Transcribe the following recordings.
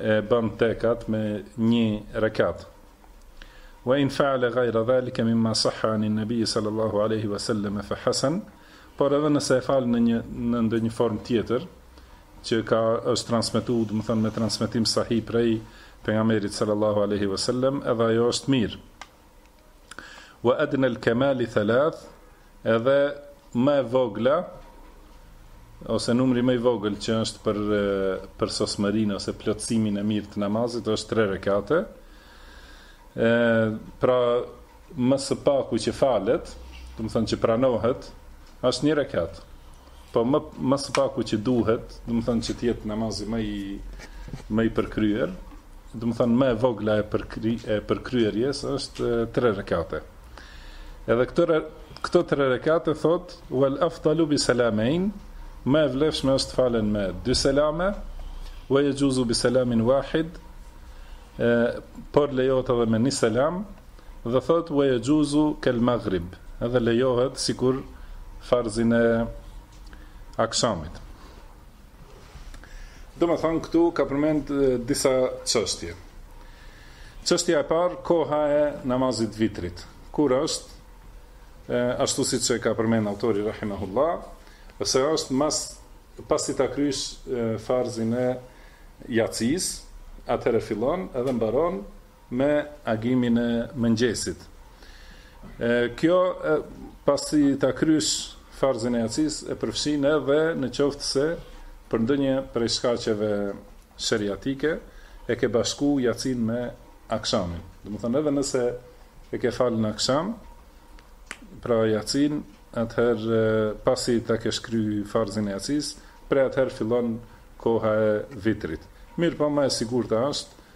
e bën tek me nji rekat wa in fa'ala ghayra dhalika mimma sahha an an-nabiy sallallahu alayhi wa sallam fa hasan por edhe nëse e fal në një në ndonjë formë tjetër që ka është transmetuar domethënë me transmetim sahih prej pejgamberit sallallahu alayhi wa sallam edhe ajo është mirë Wa adna al kamali thalath edhe më e vogla ose numri më i vogël që është për përsosmërinë ose plotësimin e mirë të namazit është tre rekate. Ë pra më së paku që falet, domethënë që pranohet Është një rekat, po më më së paku që duhet, domethënë që të jetë namazi më i më i përkryer, domethënë më e vogla e përkry, e përkryerjes është tre rekate. Edhe këto këto tre rekate thot wal afdalu bi salamein, më e vlefshme është të falen me dy selame, wa yajuzu bi salamin wahid, por lejohet edhe me një selam, Dhe thotë, Wa yajuzu kal maghrib, edhe lejohet sikur farzin e akshamit. Domethënë këtu ka përmend disa çështje. Çështja e parë, koha e namazit vitrit. Kur është? E, ashtu siç ka përmend autori Rahimahullah, se është mas, pasi ta krysh farzin e jacis, atëherë fillon edhe mbaron me agimin e mëngjesit e kjo pasi ta krysh farzin e jacis e përfshin edhe në qoftë se për ndonjë prej shkaqeve sheriatike e ke bashku jacin me akshamin domethënë edhe nëse e ke fal në aksham pra jacin atëherë pasi ta kesh kry farzin e jacis prej atëherë fillon koha e vitrit mirëpo më e sigurta është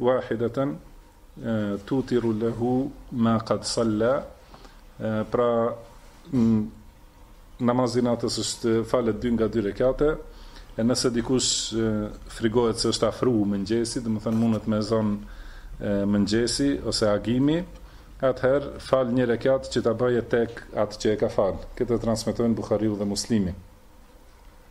wahidatan tutiru lehu ma qad salla pra namazi i natës është falet dy nga dy rekate e nëse dikush frigohet se është afru mëngjesi domethënë mundet me e zën mëngjesi ose agimi atëherë fal një rekat që ta bëjë tek atë që e ka fal këtë e transmitojnë Bukhariu dhe muslimi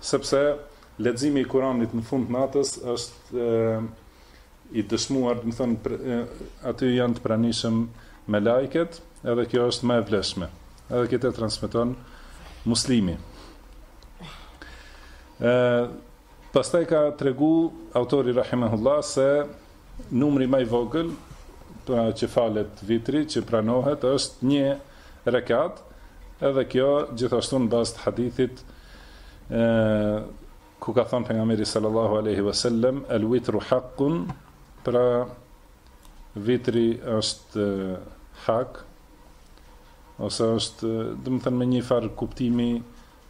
Sepse leximi i Kuranit në fund të natës është i dëshmuar, domethënë aty janë të pranishëm melaiket, edhe kjo është më e vlefshme. Edhe këtë e transmeton Muslimi. Ë pastaj ka tregu autori rahimahullah se numri më i vogël pra që falet vitri që pranohet është një rekat, edhe kjo gjithashtu në bazë të hadithit ku ka thënë pejgamberi sallallahu alaihi wasallam el witru haqqun pra vitri është hak ose është do të thënë me një farë kuptimi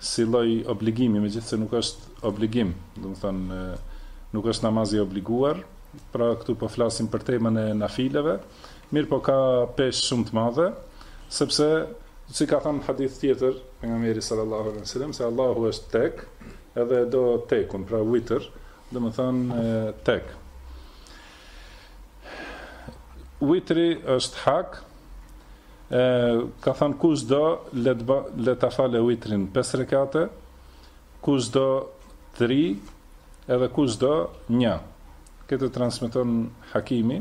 si lloj obligimi megjithëse nuk është obligim do të thënë nuk është namaz i obliguar pra këtu po flasim për temën e nafileve Mirëpo ka peshë shumë të madhe, sepse si ka thënë hadith tjetër pejgamberi sallallahu alaihi wasallam se Allahu është tek, edhe e do tekun, pra witr, domethënë tek. Witri është hak, e, ka thënë kush do le t'ba le ta falë witrin 5 rekate, kush do 3 edhe kush do 1. Këtë transmeton Hakimi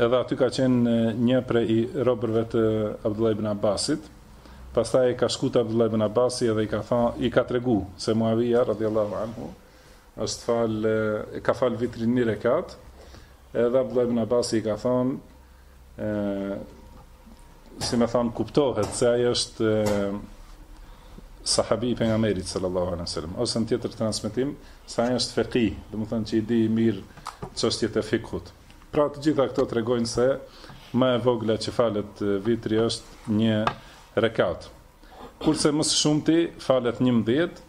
Edhe aty ka qenë një prej robërve të Abdullah ibn Abbasit. Pastaj ka shku te Abdullah ibn Abbasi edhe i ka thënë, i ka tregu se Muavija radhiyallahu anhu është fal ka fal vitrin një rekat. Edhe Abdullah ibn Abbasi i ka thënë, Si me thënë kuptohet se ai është sahabi i pejgamberit sallallahu alaihi wasallam. Ose në tjetër transmetim, se ai është fekih, domethënë që i di mirë çështjet e fikhut. Pra të gjitha këto tregojnë se ma e vogla që falet vitri është një rekat. Kurse më së shumti falet njëmbëdhjetë,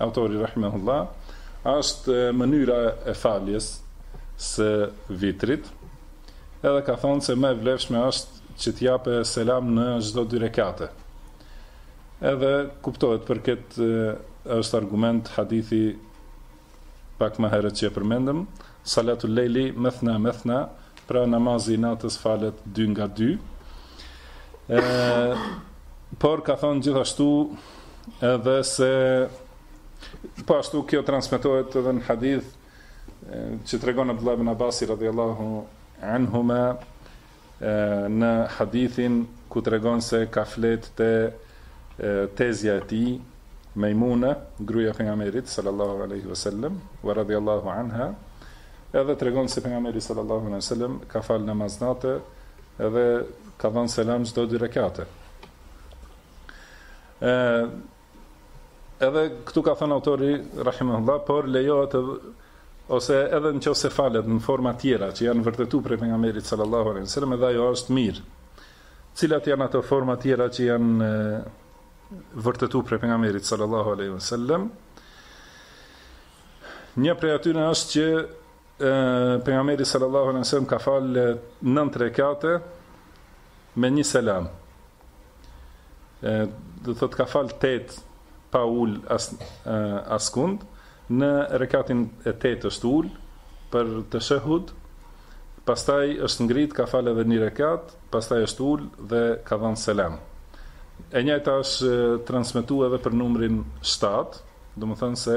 Autori rahimahullah, është mënyra e faljes së vitrit. Edhe ka thënë se më e vlefshme është që të jape selam në çdo dy rekate. Edhe kuptohet për këtë është argument hadithi pak më herët që e përmendëm, Salatul lejli methna methna, pra namazi i natës falet dy nga dy. Ë por ka thënë gjithashtu edhe se po ashtu kjo transmetohet edhe në hadith që tregon Abdullah ibn Abbas radhiyallahu anhuma në hadithin ku tregon se ka flet te tezja e tij Mejmune, gruja e pejgamberit sallallahu alejhi ve sellem, wa radhiyallahu anha, edhe tregon se pejgamberi sallallahu alejhi ve sellem ka fal namaz nate edhe ka dhënë selam çdo dy rekate. Edhe këtu ka thënë autori rahimahullah, por lejohet edhe ose edhe në qofë se falet në forma tjera që janë vërtetu prej pejgamberit sallallahu alaihi wasallam edhe ajo është mirë cilat janë ato forma tjera që janë vërtetu prej pejgamberit sallallahu alaihi wasallam një prej atyre është që Pejgamberi sallallahu alejhi wasallam ka fal 9 rekate me një selam. Domethënë ka fal 8 pa ul askund në rekatin e 8 është ul për teshehud. Pastaj është ngrit, ka fal edhe një rekat, pastaj është ul dhe ka dhën selam. E njëjta është transmetuar edhe për numrin 7, domethënë se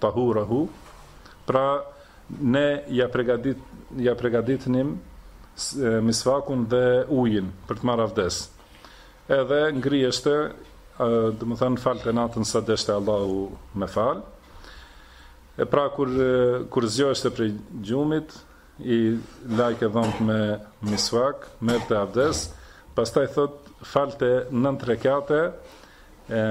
Tahurahu, pra ne ja pregadit ja pregaditnim misvakun dhe ujin për të marrë abdes. Edhe ngriheshte, domethënë falte natën sa deshte Allahu me fal. E pra kur kur zgjoheshte prej gjumit, i lajke dhëmbët me misvak, merrte abdes, pastaj thot falte 9 rekate e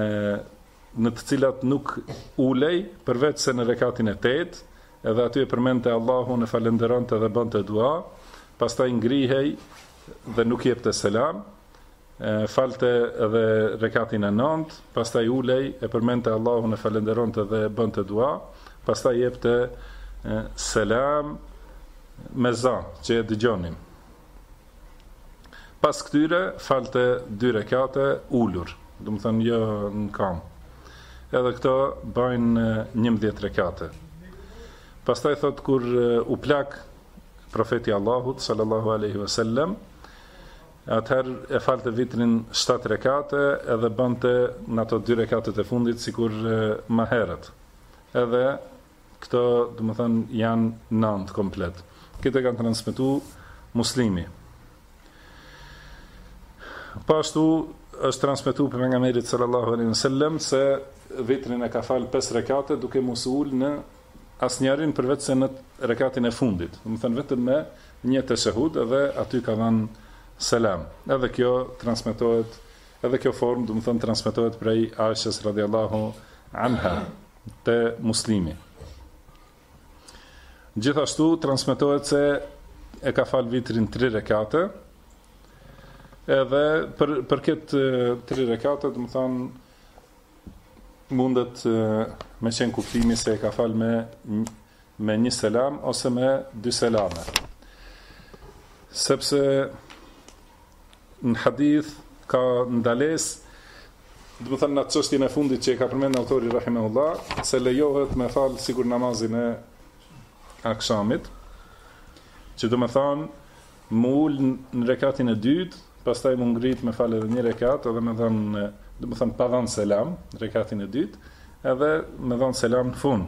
në të cilat nuk ulej përveçse në rekatin e tetë, edhe aty e përmendte Allahun, e falënderonte dhe bënte dua, pastaj ngrihej dhe nuk jepte selam, falte edhe rekatin e nëntë, pastaj ulej, e përmendte Allahun, e falënderonte dhe bënte dua, pastaj jepte selam me za, që e dëgjonim. Pas këtyre falte dy rekate ulur, domethënë jo në kam. Edhe këto bajnë 11 rekate. Pastaj thot kur u plak profeti i Allahut sallallahu alaihi wasallam, atëherë e falte vitrin 7 rekate edhe bënte në ato dy rekatet e fundit sikur më herët. Edhe Këto domethën jan nant komplet. Këtë e ka transmetu Muslimi. Po ashtu është transmetuar për pejgamberin sallallahu alaihi wasallam se vitrin e ka fal 5 rekate duke mos u ul në asnjërin përveçse në rekatin e fundit. Domethënë vetëm me një teshehud dhe aty ka dhënë selam. Edhe kjo transmetohet, edhe kjo formë, domethënë transmetohet prej Aishës radhiyallahu anha. Te Muslimi. Gjithashtu transmetohet se e ka fal vitrin 3 rekate. Edhe për për këtë 3 rekate, domethan mundet me qenë kuptimi se e ka fal me me një selam ose me dy selame. Sepse Në hadith ka ndalesë domethënë në çështjen e fundit që e ka përmend autori rahimahullah se lejohet me fal sikur namazin e akshamit që domethënë me u ul në rekatin e dytë pastaj me u ngrit me fal edhe një rekat edhe me dhën domethënë pa dhën selam në rekatin e dytë edhe me dhën selam në fund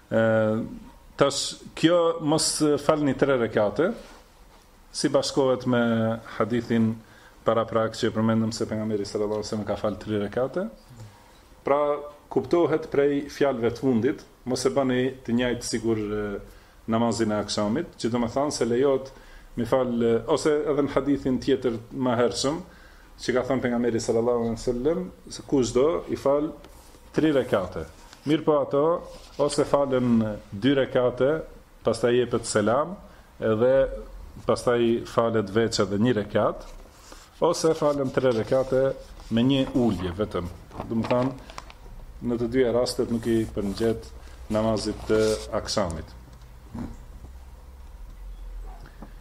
E, tash, kjo mos falni tri rekate, si bashkohet me hadithin paraprak që e përmendëm se pejgamberi sallallahu alejhi ve selem ka falë tri rekate, pra kuptohet prej fjalëve të fundit, mos e bani të njajtë sikur namazin e akshamit, që domethanë se lejohet me falë, ose edhe në hadithin tjetër ma hershëm, Që ka thënë pejgamberi sallallahu alejhi ve sellem, se kushdo i fal 3 rekate. Mirpo ato ose falen 2 rekate, pastaj jepet selam, edhe pastaj falet veç edhe një rekat, ose falen 3 rekate me një ulje vetëm. Domethanë në të dyja rastet nuk i përngjet namazit të akshamit.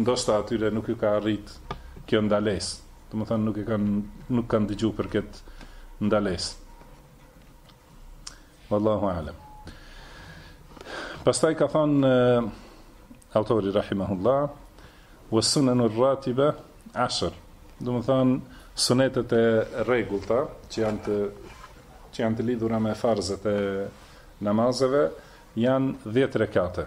ndoshta atyre nuk i ka arrit kjo ndalesë. Domethënë nuk e kanë nuk kanë dëgju për këtë ndalesë. Wallahu alem. Pastaj ka thënë autori rahimahullah, "Wa sunanu ratiba 10." Domethanë sunetet e rregullta që janë të që janë të lidhura me farzet e namazeve janë 10 rekate.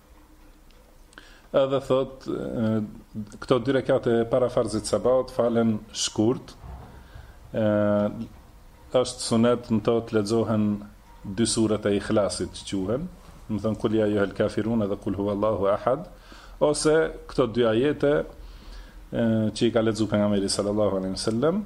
Edhe thot, këto dy rekate para farzit të sabahut, falen shkurt, e, është sunet në to të lexohen dy suret e ihlasit që quhen, domethënë kul ja ejjuhel kafirun edhe kul hua Allahu ahad, ose këto dy ajete e, që i ka lexu pejgamberi sallallahu alim sallem,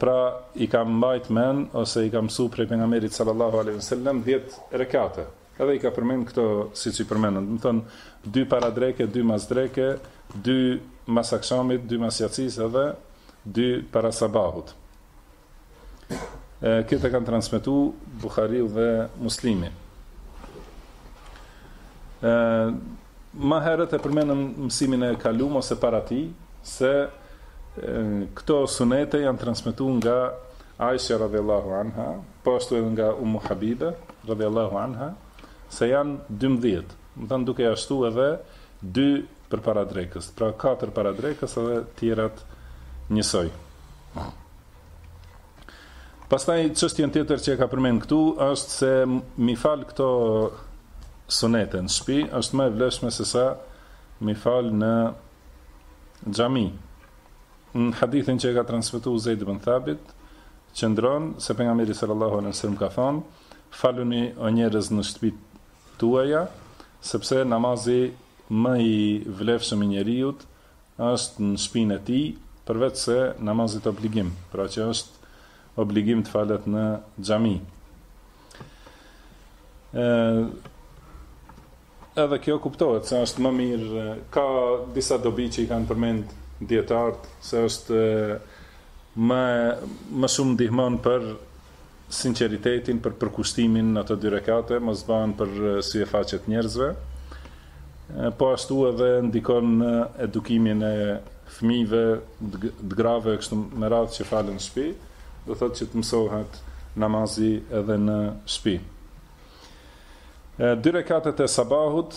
Pra i kam mbajt men ose i kam mësu prej pejgamberit sallallahu alaihi wasallam 10 rekate. Edhe i ka përmend këto siç i përmendëm. Domethonë dy para dreke, dy mas dreke, dy mas akshamit, dy mas jacisë edhe dy para sabahut. Këtë e kanë transmitu Bukhariu dhe Muslimi. Më herët e përmendëm mësimin e kalum ose para tij se këto sunete janë transmetu nga Aisha radhiyallahu anha, po ashtu edhe nga Ummu Habibe radhiyallahu anha, se janë 12, domethanë duke ia shtu edhe dy përpara drekës, pra katër para drekës edhe të tjerat njësoj. Pastaj çështjen tjetër që e ka përmend këtu është se m'i fal këto sunete në shtëpi është më e vlefshme se sa m'i fal në xhami. Në hadithin që e ka transmetu Zeid ibn Thabit, qëndron se pejgamberi sallallahu alaihi wasallam ka thënë, faluni o njerëz në shtëpitë tuaja, sepse namazi më i vlefshëm i njeriut është në shpinë e tij, përveç se namazit obligim, pra që është obligim të falet në xhami. Ë Edhe kjo kuptohet se është më mirë, ka disa dobi që i kanë përmend dijetarët se është më më shumë ndihmon për sinqeritetin për përkushtimin ato dy rekate mos bëhen për sy e faqe të njerëzve, po ashtu edhe ndikon në edukimin e fëmijëve, të grave e kështu me radhë që falen në shpi, do thotë që të mësohet namazi edhe në shpi. Dy rekatet e sabahut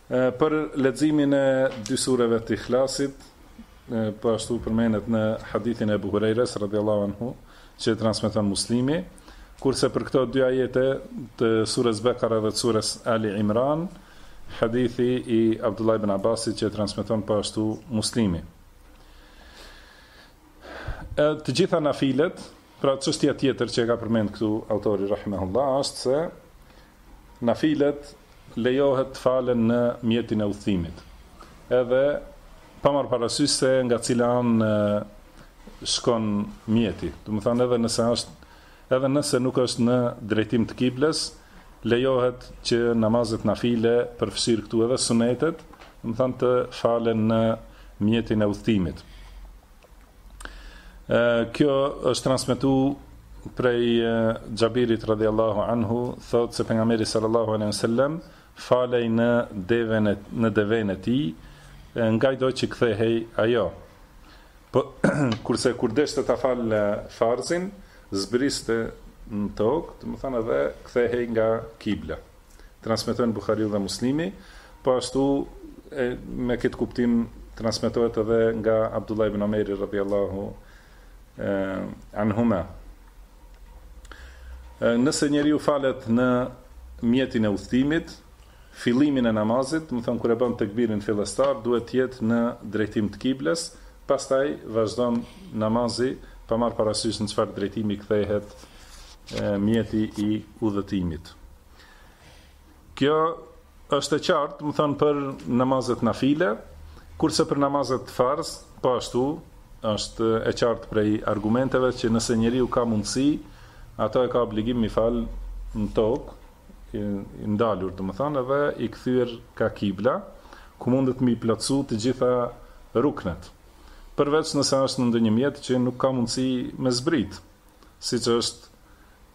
Për leximin e dy sureve të Ihlasit, po ashtu përmendet në hadithin e Ebu Hurejres, radiallahu anhu, që e transmeton Muslimi, kurse për këto dy ajete të sures Bekare dhe të sures Ali Imran, hadithi i Abdullah ibn Abasit që e transmeton po ashtu Muslimi. E, të gjitha nafilet, Pra çështja tjetër që e ka përmend këtu autori rahimehullah është se nafilet lejohet të falen në mjetin e udhëtimit. Edhe pa marr parasysh se nga cila anë shkon mjeti. Domethënë edhe nëse është edhe nëse nuk është në drejtim të kiblës, lejohet që namazet nafile përfshirë këtu edhe sunetet, domethënë të falen në mjetin e udhëtimit. Kjo është transmetu prej Xhabirit radiallahu anhu, thotë se pejgamberi sallallahu alejhi ve selem, falej në deven e, në deven e tij, ngajdo që kthehej ajo. Po, kurse kur deshte ta falë farzin, zbriste në tokë, domethënë edhe kthehej nga kibla. transmeton Buhariu dhe Muslimi, po ashtu me këtë kuptim transmetohet edhe nga Abdullah ibn Omeri radiallahu anhuma. Nëse njeriu falet në mjetin e udhëtimit, fillimin e namazit, domethënë kur e bën tekbirin fillestar, duhet të jetë në drejtim të kiblës, pastaj vazhdon namazi pa marr parasysh në çfarë drejtimi kthehet mjeti i udhëtimit. Kjo është e qartë, domethënë, për namazet nafile, kurse për namazet farz, po ashtu, është e qartë prej argumenteve që nëse njeriu ka mundësi, ato e ka obligim m'i falë në tokë, i ndalur, domethënë, edhe i kthyer ka kibla, ku mundet m'i plotësu të gjitha ruknet. Përveç nëse është në ndonjë mjet që nuk ka mundësi me zbrit. siç është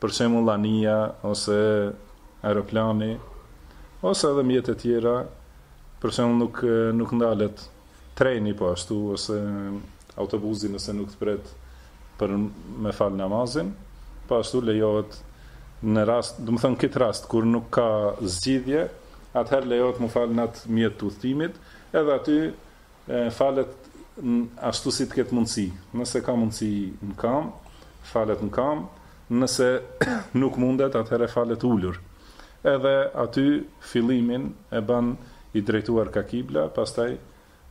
për shembull anija ose aeroplani ose edhe mjete të tjera, për shembull nuk nuk ndalet treni po ashtu ose autobuzi nëse nuk të pret për me fal namazin, po ashtu lejohet në rast, domethënë këtë rast kur nuk ka zgjidhje, atëherë lejohet mu fal në atë mjet të udhëtimit, edhe aty Falet ashtu si të ketë mundësi. Nëse ka mundësi në kamë, falet në kamë, nëse nuk mundet, atëherë falet ulur. Edhe aty fillimin e bën i drejtuar ka kibla, pastaj,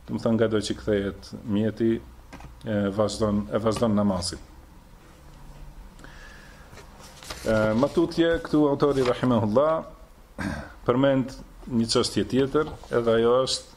domethënë ngado që kthehet mjeti e vazhdon e vazhdon namazin. Ma tutje këtu autori rahimahullah përmend një çështje tjetër, edhe ajo është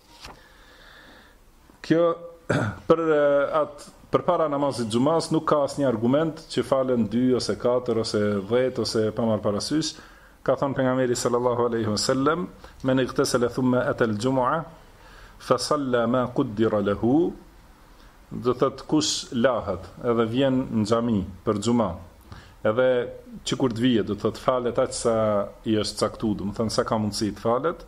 Kjo për at për para namazit xhumas nuk ka asnjë argument që falen 2 ose 4 ose 10 ose pa marr parasysh ka thënë pejgamberi sallallahu alejhi ve sellem men igtasala thumma ata al jum'a fa salla ma quddira lahu do thot kush lahet edhe vjen në xhami për xhuma edhe që kur të vije do thot falet aq sa i është caktuar domethënë sa ka mundësi të falet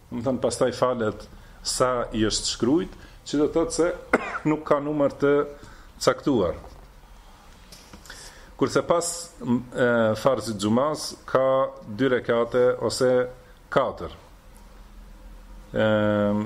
Domethënë pastaj falet sa i është shkrujt, që do të thotë se nuk ka numër të caktuar. Kurse pas farzit xhumas ka dy rekate ose katër. Ëm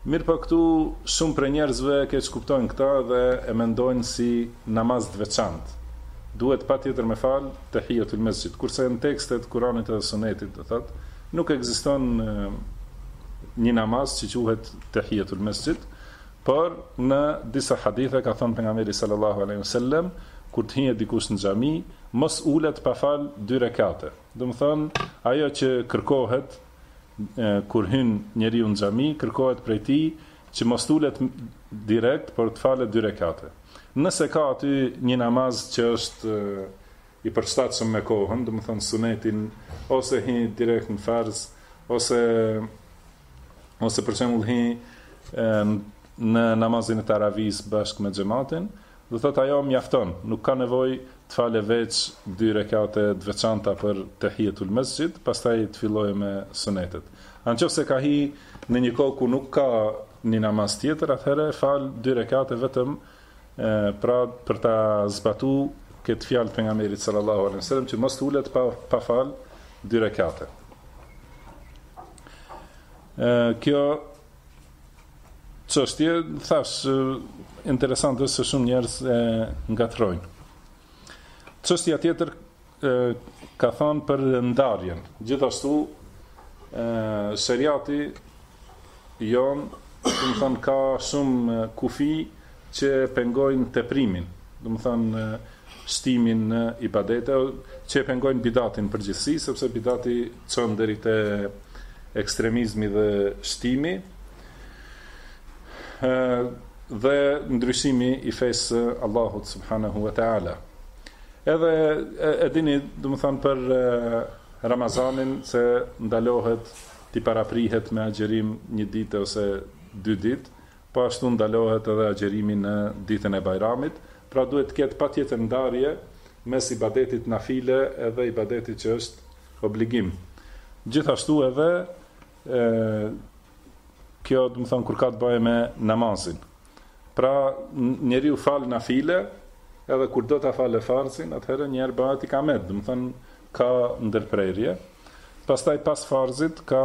Mirëpo këtu shumë prej njerëzve e keqkuptojnë këtë dhe e mendojnë si namaz të veçantë. Duhet patjetër me fal Tehijetul Mesxhid, kurse në tekstet e Kuranit edhe Sunetit, do thotë, nuk ekziston një namaz që quhet Tehijetul Mesxhid, por në disa hadithe ka thënë Pejgamberi Sallallahu Alejhi Ve Sellem, kur të hijë dikush në xhami, mos ulet pa fal dy rekate. Domethënë, ajo që kërkohet, kur hyn njeriu në xhami, kërkohet prej tij që mos të ulet direkt, por të falet dy rekate. Nëse ka aty një namaz që është i përshtatshëm me kohën, domethon sunetin ose hi direkt në farz, ose ose për shembull hi në namazin e taravis bashkë me xhematin, Do thotë ajo mjafton, nuk ka nevojë të falë veç dy rekate të veçanta për tehijetul mesxhid, pastaj të fillojë me sunetet. A nëse ka hi në një kohë ku nuk ka një namaz tjetër, atëherë fal dy rekate vetëm pra për ta zbatu këtë fjalë të pejgamberit sallallahu alejhi ve sellem që mos të ulet pa pa fal dy rekate. Kjo Çështje, thash, interesant është se shumë njerëz e ngatërrojnë. Çështja tjetër e, ka thënë për ndarjen. Gjithashtu ë sheriati jonë, do të thënë ka shumë kufij që e pengojnë teprimin, domethënë shtimin në ibadete, që e pengojnë bidatin në përgjithësi, sepse bidati çon deri te ekstremizmi dhe shtimi, dhe ndryshimi i fesë së Allahut subhanehu ve teala. Edhe e dini, domethënë për Ramazanin se ndalohet t'i paraprihet me agjërim një ditë ose dy ditë, Po ashtu ndalohet edhe agjërimi në ditën e Bajramit, pra duhet të ketë patjetër ndarje mes ibadetit nafile edhe ibadetit që është obligim. Gjithashtu edhe kjo do të thonë kur ka të bëjë me namazin. Pra njeriu fal nafile edhe kur do ta falë farzin, atëherë një herë bëhet ikamet, do të thonë ka ndërprerje. Pastaj pas farzit ka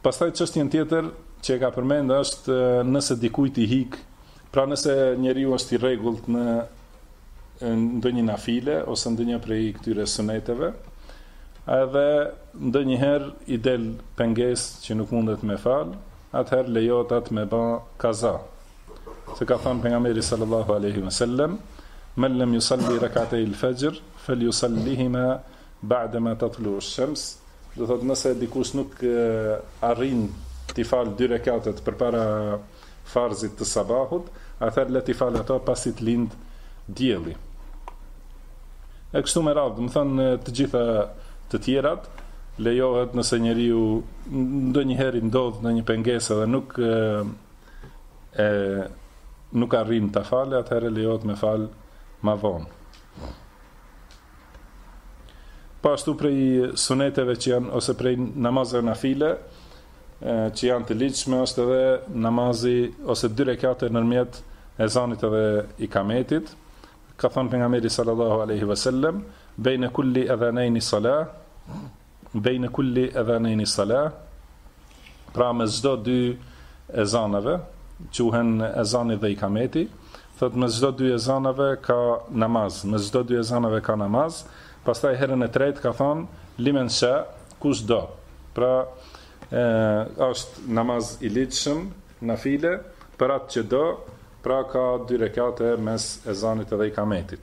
Pastaj çështjen tjetër që e ka përmend është nëse dikujt i ik, pra nëse njeriu është i rregullt në ndonjë nafile ose ndonjë prej këtyre suneteve, edhe ndonjëherë i del pengesë që nuk mundet me fal, atëherë lejohet atë me ba kaza. Se ka thënë pejgamberi sallallahu alaihi wasallam, "Men lam yusalli rak'atay al-fajr, falyusallihima Ba'de ma tatlu'u esh-shems, do thotë nëse dikush nuk arrin t'i falë dy rekatet përpara farzit të sabahut, atëherë le t'i falë ato pasi të lindë dielli. E kështu me radhë, do të thonë në të gjitha të tjerat lejohet nëse njeriu ndonjëherë i ndodh ndonjë pengesë dhe nuk e nuk arrin ta falë, atëherë lejohet me fal më vonë. Po ashtu prej suneteve që janë ose prej namazeve nafile që janë të ligjshme është edhe namazi ose dy rekate nërmjet ezanit edhe ikametit. Ka thënë pejgamberi sallallahu alaihi wasallam, "Baina kulli adhanayn salah" Bejne kulli edhanejni salah, pra mes çdo dy ezaneve, quhen ezani dhe ikameti, thot mes çdo dy ezaneve ka namaz, mes çdo dy ezaneve ka namaz, pastaj herën e tretë ka thon limen sha, kush do. Pra e, është namaz i ligjshëm, nafile, për atë që do, pra ka dy rekate mes ezanit dhe ikametit.